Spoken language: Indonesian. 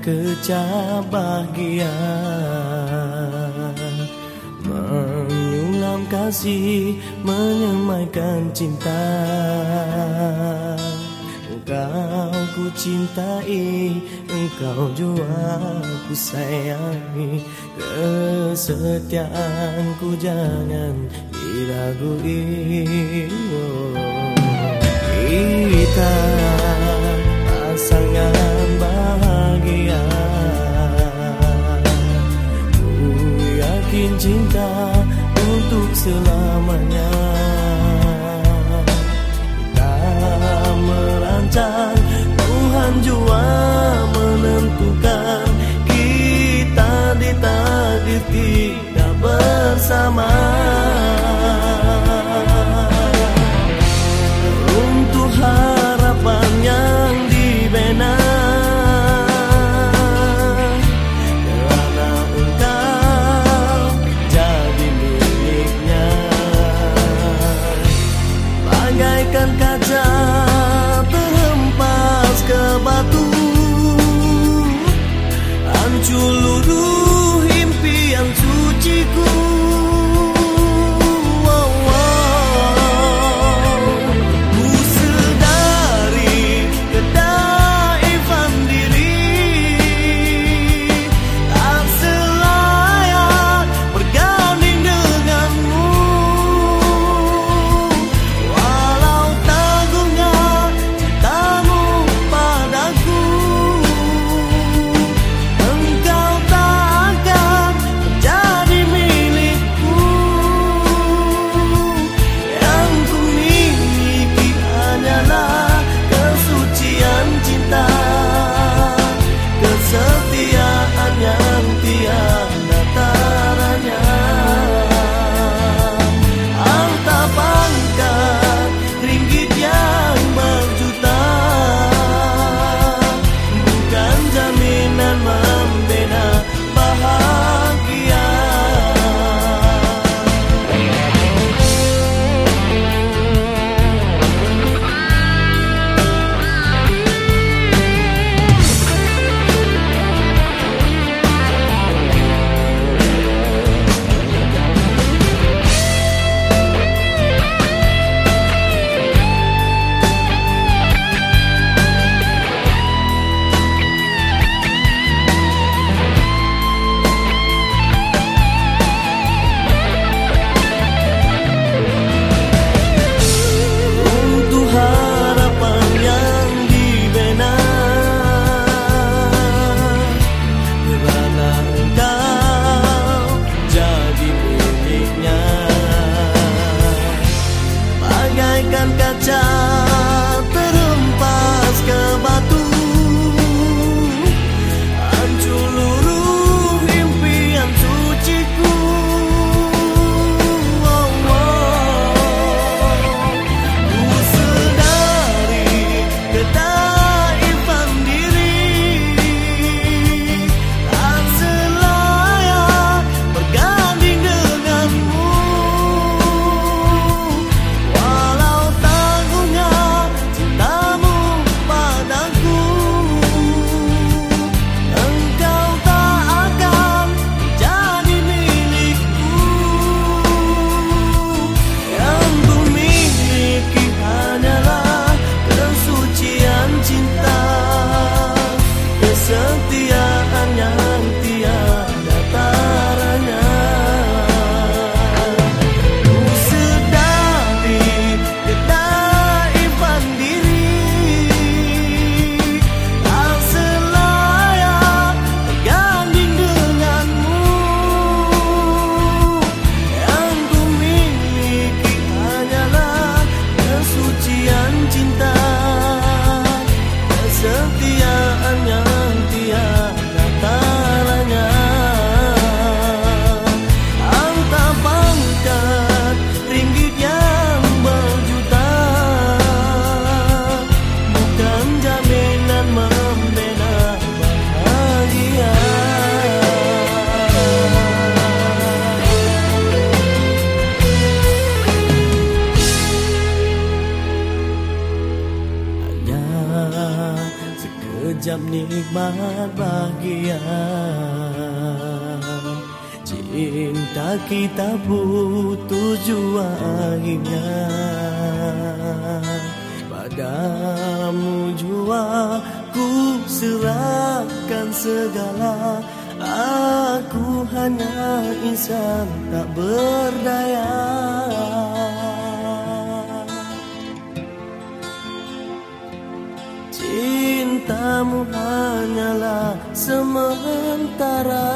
kecap bahagia. Menyulam kasih menyemaikan cinta. Engkau ku cintai Engkau jua ku sayangi. Kesetiaanku jangan diragui oh. Untuk selamanya. Kita merancang Tuhan jua menentukan Kita ditakdir tidak bersama kaca terhempas ke batu. Hancur luruh cinta nikmat bahagia. Cinta kita butuh jua akhirnya Padamu jua ku serahkan segala. Aku hanya insan tak berdaya Cintamu hanyalah sementara